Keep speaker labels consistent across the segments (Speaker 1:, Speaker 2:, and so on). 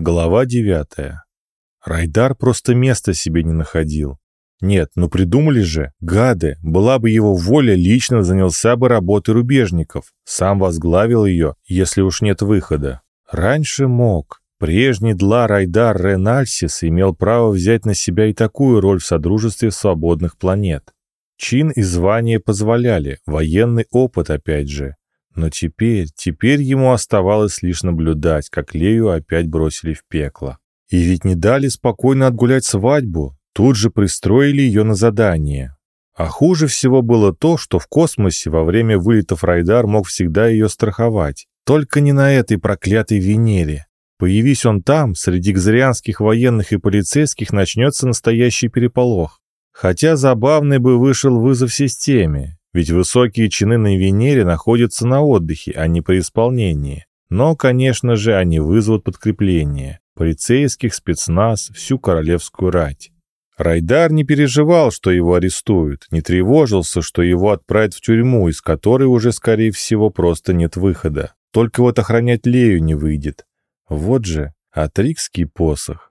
Speaker 1: Глава девятая. Райдар просто места себе не находил. Нет, ну придумали же, гады, была бы его воля, лично занялся бы работой рубежников, сам возглавил ее, если уж нет выхода. Раньше мог. Прежний Дла Райдар Ренальсис имел право взять на себя и такую роль в Содружестве свободных планет. Чин и звание позволяли, военный опыт опять же. Но теперь, теперь ему оставалось лишь наблюдать, как Лею опять бросили в пекло. И ведь не дали спокойно отгулять свадьбу, тут же пристроили ее на задание. А хуже всего было то, что в космосе во время вылетов Райдар мог всегда ее страховать. Только не на этой проклятой Венере. Появись он там, среди гзарианских военных и полицейских начнется настоящий переполох. Хотя забавный бы вышел вызов системе, ведь высокие чины на Венере находятся на отдыхе, а не при исполнении. Но, конечно же, они вызовут подкрепление. Полицейских, спецназ, всю королевскую рать. Райдар не переживал, что его арестуют, не тревожился, что его отправят в тюрьму, из которой уже, скорее всего, просто нет выхода. Только вот охранять Лею не выйдет. Вот же, атрикский посох.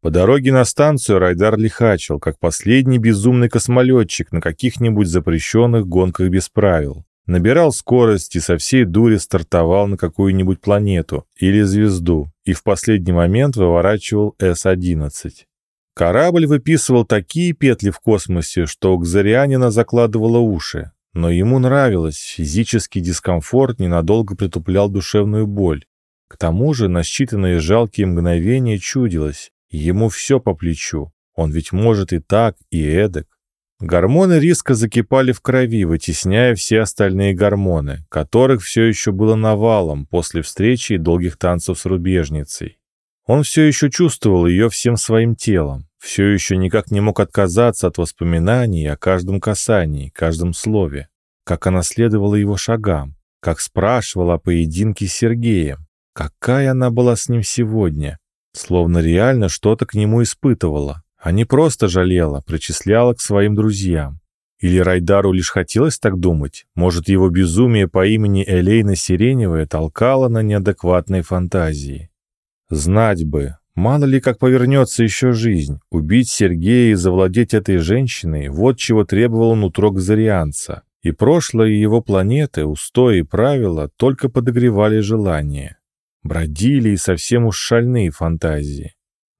Speaker 1: По дороге на станцию Райдар лихачил, как последний безумный космолетчик на каких-нибудь запрещенных гонках без правил. Набирал скорость и со всей дури стартовал на какую-нибудь планету или звезду и в последний момент выворачивал С-11. Корабль выписывал такие петли в космосе, что у Кзарианина закладывало уши. Но ему нравилось, физический дискомфорт ненадолго притуплял душевную боль. К тому же на считанные жалкие мгновения чудилось, Ему все по плечу. Он ведь может и так, и эдак. Гормоны риска закипали в крови, вытесняя все остальные гормоны, которых все еще было навалом после встречи и долгих танцев с рубежницей. Он все еще чувствовал ее всем своим телом, все еще никак не мог отказаться от воспоминаний о каждом касании, каждом слове, как она следовала его шагам, как спрашивала о поединке с Сергеем, какая она была с ним сегодня, Словно реально что-то к нему испытывала, а не просто жалела, причисляла к своим друзьям. Или Райдару лишь хотелось так думать? Может, его безумие по имени Элейна Сиреневая толкало на неадекватные фантазии? Знать бы, мало ли как повернется еще жизнь. Убить Сергея и завладеть этой женщиной – вот чего требовало нутро Гзарианца. И прошлое его планеты, устои и правила только подогревали желание. Бродили и совсем уж шальные фантазии.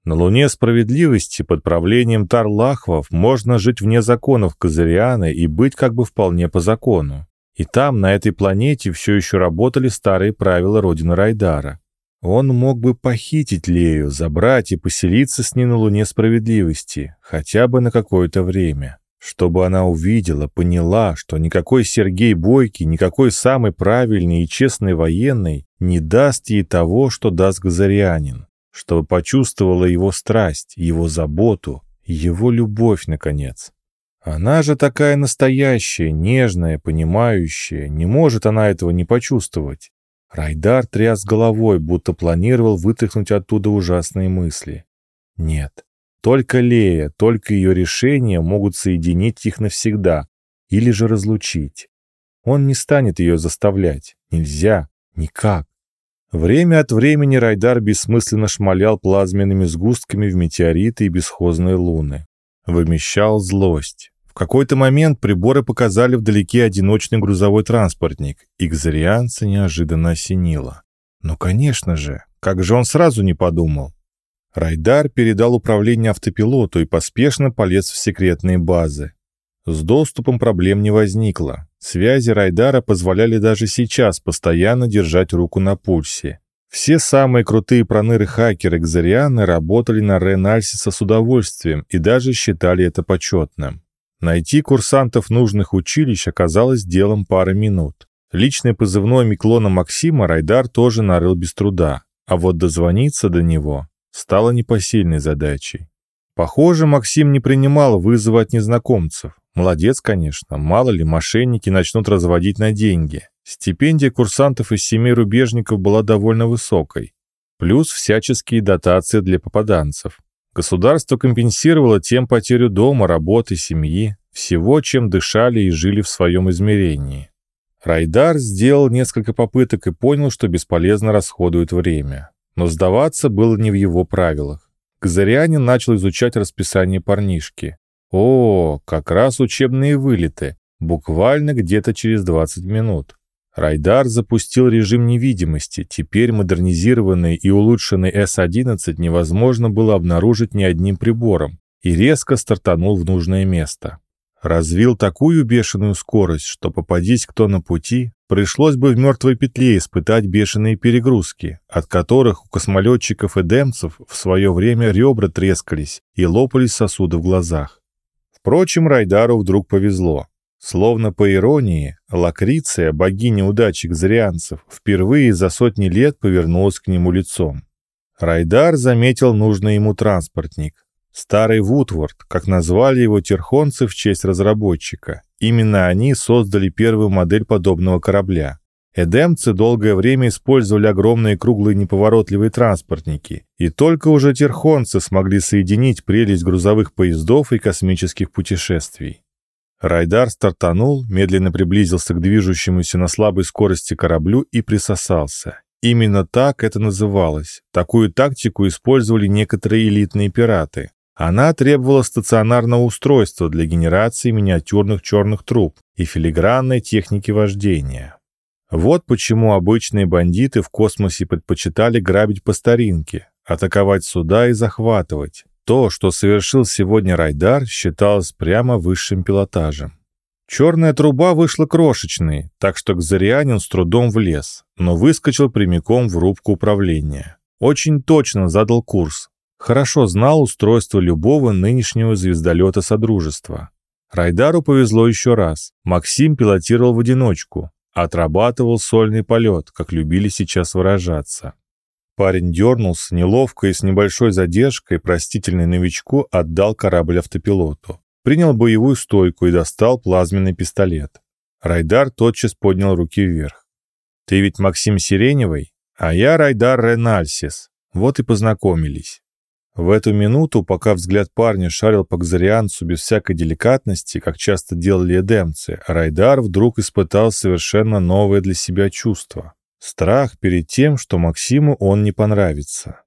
Speaker 1: На Луне справедливости под правлением Тарлахвов можно жить вне законов Казариана и быть как бы вполне по закону. И там, на этой планете, все еще работали старые правила родины Райдара. Он мог бы похитить Лею, забрать и поселиться с ней на Луне справедливости, хотя бы на какое-то время. Чтобы она увидела, поняла, что никакой Сергей Бойкий, никакой самый правильный и честный военный не даст ей того, что даст Газарианин. Чтобы почувствовала его страсть, его заботу, его любовь, наконец. Она же такая настоящая, нежная, понимающая, не может она этого не почувствовать. Райдар тряс головой, будто планировал вытряхнуть оттуда ужасные мысли. Нет, только Лея, только ее решения могут соединить их навсегда или же разлучить. Он не станет ее заставлять. Нельзя. Никак. Время от времени Райдар бессмысленно шмалял плазменными сгустками в метеориты и бесхозные луны. Вымещал злость. В какой-то момент приборы показали вдалеке одиночный грузовой транспортник, и Кзарианца неожиданно осенило. Ну, конечно же, как же он сразу не подумал? Райдар передал управление автопилоту и поспешно полез в секретные базы. С доступом проблем не возникло. Связи Райдара позволяли даже сейчас постоянно держать руку на пульсе. Все самые крутые проныры-хакеры Кзарианы работали на Ренальсиса с удовольствием и даже считали это почетным. Найти курсантов нужных училищ оказалось делом пары минут. Личный позывной Миклона Максима Райдар тоже нарыл без труда, а вот дозвониться до него стало непосильной задачей. Похоже, Максим не принимал вызова от незнакомцев. Молодец, конечно, мало ли мошенники начнут разводить на деньги. Стипендия курсантов из семи рубежников была довольно высокой. Плюс всяческие дотации для попаданцев. Государство компенсировало тем потерю дома, работы, семьи, всего, чем дышали и жили в своем измерении. Райдар сделал несколько попыток и понял, что бесполезно расходует время. Но сдаваться было не в его правилах. Казарянин начал изучать расписание парнишки. О, как раз учебные вылеты, буквально где-то через 20 минут. Райдар запустил режим невидимости. Теперь модернизированный и улучшенный С-11 невозможно было обнаружить ни одним прибором и резко стартанул в нужное место. Развил такую бешеную скорость, что попадись кто на пути, пришлось бы в мертвой петле испытать бешеные перегрузки, от которых у космолетчиков-эдемцев в свое время ребра трескались и лопались сосуды в глазах. Впрочем, Райдару вдруг повезло. Словно по иронии, Лакриция, богиня удачи кзарианцев, впервые за сотни лет повернулась к нему лицом. Райдар заметил нужный ему транспортник. Старый Вудворд, как назвали его терхонцы в честь разработчика. Именно они создали первую модель подобного корабля. Эдемцы долгое время использовали огромные круглые неповоротливые транспортники, и только уже терхонцы смогли соединить прелесть грузовых поездов и космических путешествий. Райдар стартанул, медленно приблизился к движущемуся на слабой скорости кораблю и присосался. Именно так это называлось. Такую тактику использовали некоторые элитные пираты. Она требовала стационарного устройства для генерации миниатюрных черных труб и филигранной техники вождения. Вот почему обычные бандиты в космосе предпочитали грабить по старинке, атаковать суда и захватывать, то, что совершил сегодня Райдар, считалось прямо высшим пилотажем. Черная труба вышла крошечной, так что Кзарианин с трудом влез, но выскочил прямиком в рубку управления. Очень точно задал курс. Хорошо знал устройство любого нынешнего звездолета Содружества. Райдару повезло еще раз. Максим пилотировал в одиночку, отрабатывал сольный полет, как любили сейчас выражаться. Парень дернулся, неловко и с небольшой задержкой, простительный новичку, отдал корабль автопилоту. Принял боевую стойку и достал плазменный пистолет. Райдар тотчас поднял руки вверх. «Ты ведь Максим Сиреневый, а я Райдар Ренальсис. Вот и познакомились». В эту минуту, пока взгляд парня шарил по Кзарианцу без всякой деликатности, как часто делали эдемцы, Райдар вдруг испытал совершенно новое для себя чувство. Страх перед тем, что Максиму он не понравится.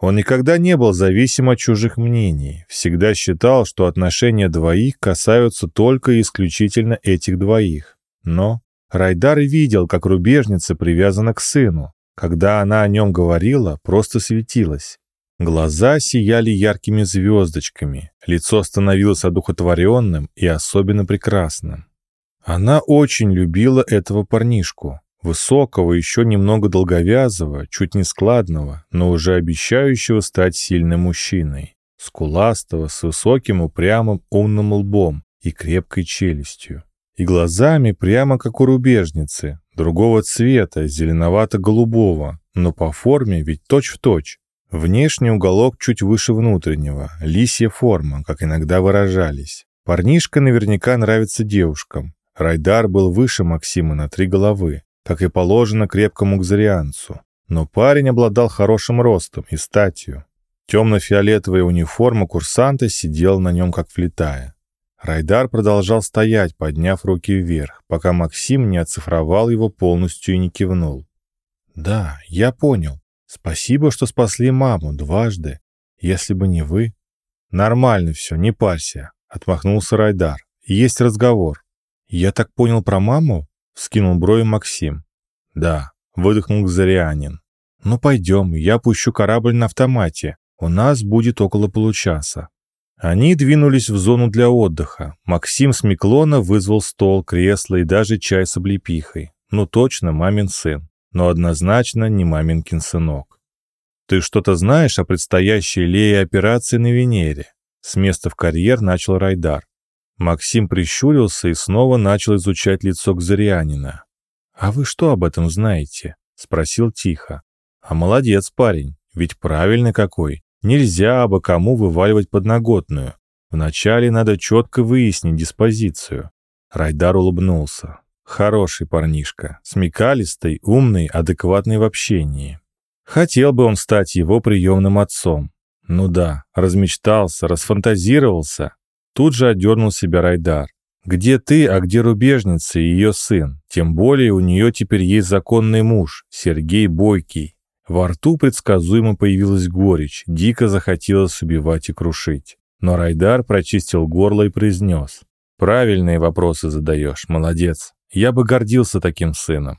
Speaker 1: Он никогда не был зависим от чужих мнений, всегда считал, что отношения двоих касаются только и исключительно этих двоих. Но Райдар видел, как рубежница привязана к сыну. Когда она о нем говорила, просто светилась. Глаза сияли яркими звездочками, лицо становилось одухотворенным и особенно прекрасным. Она очень любила этого парнишку, Высокого, еще немного долговязого, чуть не складного, но уже обещающего стать сильным мужчиной. Скуластого, с высоким, упрямым, умным лбом и крепкой челюстью. И глазами прямо как у рубежницы, другого цвета, зеленовато-голубого, но по форме ведь точь-в-точь. -точь. Внешний уголок чуть выше внутреннего, лисья форма, как иногда выражались. Парнишка наверняка нравится девушкам. Райдар был выше Максима на три головы, как и положено крепкому кзарианцу. Но парень обладал хорошим ростом и статью. Темно-фиолетовая униформа курсанта сидела на нем как влетая. Райдар продолжал стоять, подняв руки вверх, пока Максим не оцифровал его полностью и не кивнул. «Да, я понял. Спасибо, что спасли маму дважды. Если бы не вы...» «Нормально все, не парься», — отмахнулся Райдар. «Есть разговор». «Я так понял про маму?» Скинул брови Максим. «Да», — выдохнул Зарианин. «Ну пойдем, я пущу корабль на автомате. У нас будет около получаса». Они двинулись в зону для отдыха. Максим с Миклона вызвал стол, кресло и даже чай с облепихой. Ну точно, мамин сын. Но однозначно не маминкин сынок. «Ты что-то знаешь о предстоящей Лее операции на Венере?» С места в карьер начал Райдар. Максим прищурился и снова начал изучать лицо Кзарианина. «А вы что об этом знаете?» — спросил тихо. «А молодец парень, ведь правильный какой. Нельзя абы кому вываливать подноготную. Вначале надо четко выяснить диспозицию». Райдар улыбнулся. Хороший парнишка, смекалистый, умный, адекватный в общении. Хотел бы он стать его приемным отцом. Ну да, размечтался, расфантазировался, Тут же отдернул себя Райдар. «Где ты, а где рубежница и ее сын? Тем более у нее теперь есть законный муж, Сергей Бойкий. Во рту предсказуемо появилась горечь, дико захотелось убивать и крушить. Но Райдар прочистил горло и произнес. «Правильные вопросы задаешь, молодец. Я бы гордился таким сыном».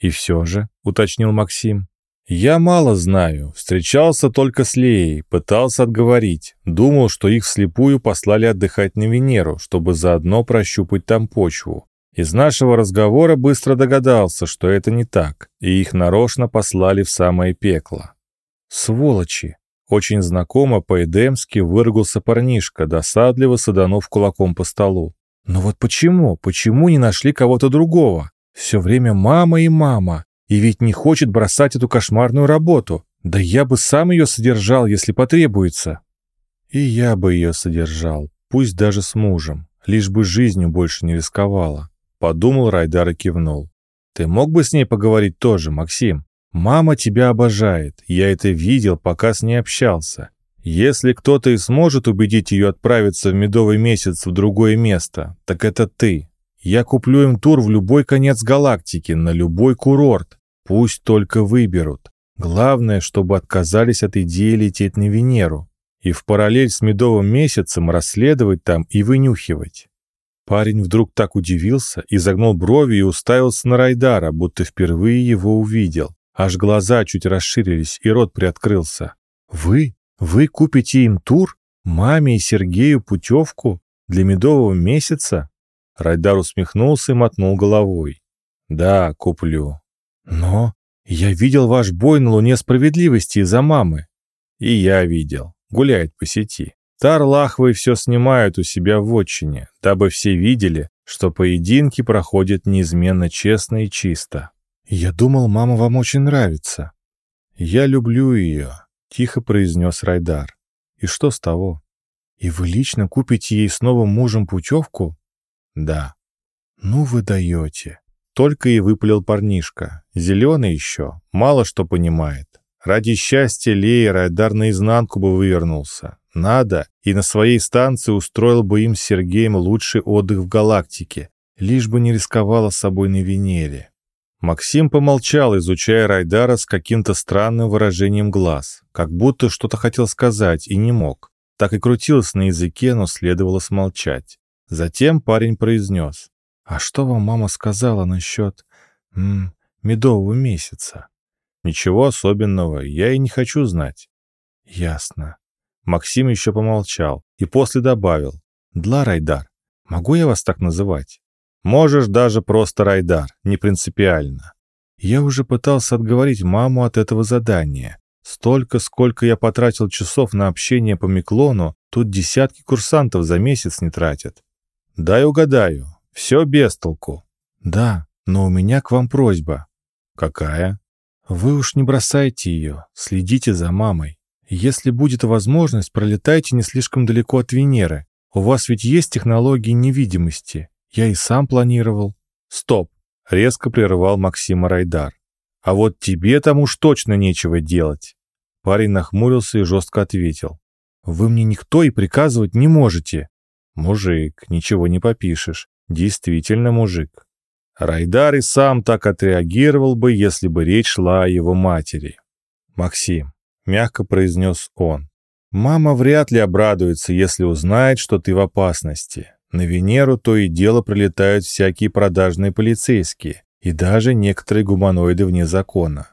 Speaker 1: «И все же», — уточнил Максим, «Я мало знаю. Встречался только с Леей, пытался отговорить. Думал, что их вслепую послали отдыхать на Венеру, чтобы заодно прощупать там почву. Из нашего разговора быстро догадался, что это не так, и их нарочно послали в самое пекло. «Сволочи!» Очень знакомо по-эдемски выругался парнишка, досадливо саданув кулаком по столу. «Но вот почему? Почему не нашли кого-то другого? Все время мама и мама. И ведь не хочет бросать эту кошмарную работу. Да я бы сам ее содержал, если потребуется. И я бы ее содержал, пусть даже с мужем, лишь бы жизнью больше не рисковала. Подумал Райдар и кивнул. Ты мог бы с ней поговорить тоже, Максим? Мама тебя обожает, я это видел, пока с ней общался. Если кто-то и сможет убедить ее отправиться в медовый месяц в другое место, так это ты. Я куплю им тур в любой конец галактики, на любой курорт. Пусть только выберут. Главное, чтобы отказались от идеи лететь на Венеру и в параллель с медовым месяцем расследовать там и вынюхивать. Парень вдруг так удивился, изогнул брови и уставился на Райдара, будто впервые его увидел. Аж глаза чуть расширились, и рот приоткрылся. «Вы? Вы купите им тур? Маме и Сергею путевку? Для медового месяца?» Райдар усмехнулся и мотнул головой. «Да, куплю. Но я видел ваш бой на Луне Справедливости из-за мамы. И я видел. Гуляет по сети. Тарлахвы все снимают у себя в отчине, дабы все видели, что поединки проходят неизменно честно и чисто. Я думал, мама вам очень нравится. Я люблю ее, тихо произнес Райдар. И что с того? И вы лично купите ей с новым мужем путевку? Да. Ну вы даете. Только и выпалил парнишка. Зеленый еще, мало что понимает. Ради счастья Леи Райдар наизнанку бы вывернулся. Надо, и на своей станции устроил бы им с Сергеем лучший отдых в галактике, лишь бы не рисковала собой на Венере. Максим помолчал, изучая Райдара с каким-то странным выражением глаз, как будто что-то хотел сказать и не мог. Так и крутился на языке, но следовало смолчать. Затем парень произнес. «А что вам мама сказала насчет м, медового месяца?» «Ничего особенного, я и не хочу знать». «Ясно». Максим еще помолчал и после добавил. «Дла Райдар, могу я вас так называть?» «Можешь даже просто Райдар, не принципиально». Я уже пытался отговорить маму от этого задания. Столько, сколько я потратил часов на общение по Миклону, тут десятки курсантов за месяц не тратят. «Дай угадаю. Все без толку». «Да, но у меня к вам просьба». «Какая?» «Вы уж не бросайте ее, следите за мамой. Если будет возможность, пролетайте не слишком далеко от Венеры. У вас ведь есть технологии невидимости. Я и сам планировал». «Стоп!» — резко прервал Максима Райдар. «А вот тебе там уж точно нечего делать». Парень нахмурился и жестко ответил. «Вы мне никто и приказывать не можете. Мужик, ничего не попишешь. Действительно мужик. Райдар и сам так отреагировал бы, если бы речь шла о его матери. «Максим», — мягко произнес он, — «мама вряд ли обрадуется, если узнает, что ты в опасности. На Венеру то и дело прилетают всякие продажные полицейские и даже некоторые гуманоиды вне закона.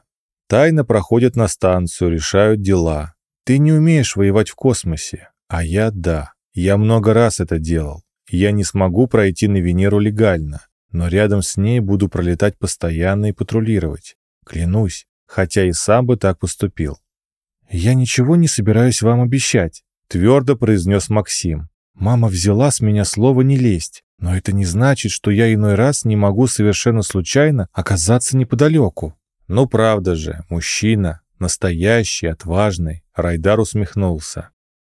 Speaker 1: Тайно проходят на станцию, решают дела. Ты не умеешь воевать в космосе, а я — да. Я много раз это делал. Я не смогу пройти на Венеру легально, но рядом с ней буду пролетать постоянно и патрулировать. Клянусь, хотя и сам бы так поступил. «Я ничего не собираюсь вам обещать», — твердо произнес Максим. «Мама взяла с меня слово не лезть, но это не значит, что я иной раз не могу совершенно случайно оказаться неподалеку». «Ну правда же, мужчина, настоящий, отважный», — Райдар усмехнулся.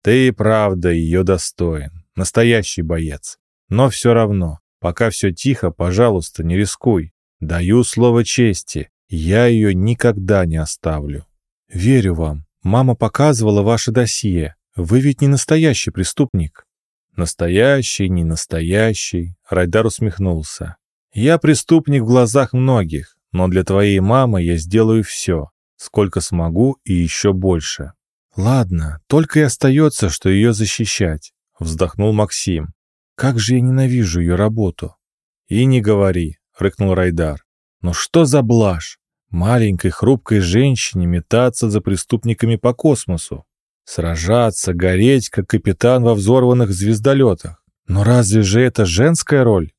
Speaker 1: Ты и правда ее достоин. Настоящий боец. Но все равно, пока все тихо, пожалуйста, не рискуй. Даю слово чести. Я ее никогда не оставлю. Верю вам. Мама показывала ваше досье. Вы ведь не настоящий преступник. Настоящий, не настоящий. Райдар усмехнулся. Я преступник в глазах многих, но для твоей мамы я сделаю все. Сколько смогу и еще больше. Ладно, только и остается, что ее защищать, вздохнул Максим. Как же я ненавижу ее работу. И не говори, рыкнул Райдар. Но что за блажь? Маленькой хрупкой женщине метаться за преступниками по космосу. Сражаться, гореть, как капитан во взорванных звездолетах. Но разве же это женская роль?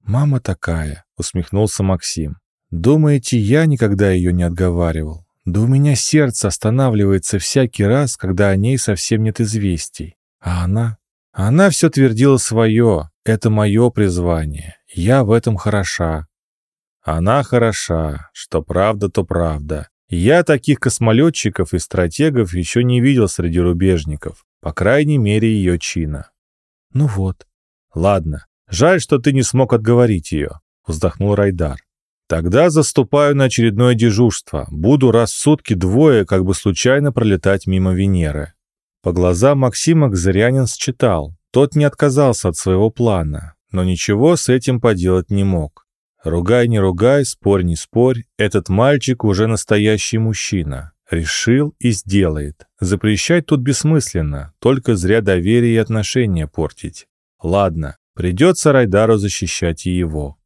Speaker 1: Мама такая, усмехнулся Максим. Думаете, я никогда ее не отговаривал? Да у меня сердце останавливается всякий раз, когда о ней совсем нет известий. А она? Она все твердила свое. Это мое призвание. Я в этом хороша. Она хороша. Что правда, то правда. Я таких космолетчиков и стратегов еще не видел среди рубежников. По крайней мере, ее чина. Ну вот. Ладно. Жаль, что ты не смог отговорить ее. Вздохнул Райдар. Тогда заступаю на очередное дежурство. Буду раз в сутки двое, как бы случайно пролетать мимо Венеры. По глазам Максима Гзырянин считал. Тот не отказался от своего плана, но ничего с этим поделать не мог. Ругай, не ругай, спорь, не спорь, этот мальчик уже настоящий мужчина. Решил и сделает. Запрещать тут бессмысленно, только зря доверие и отношения портить. Ладно, придется Райдару защищать и его.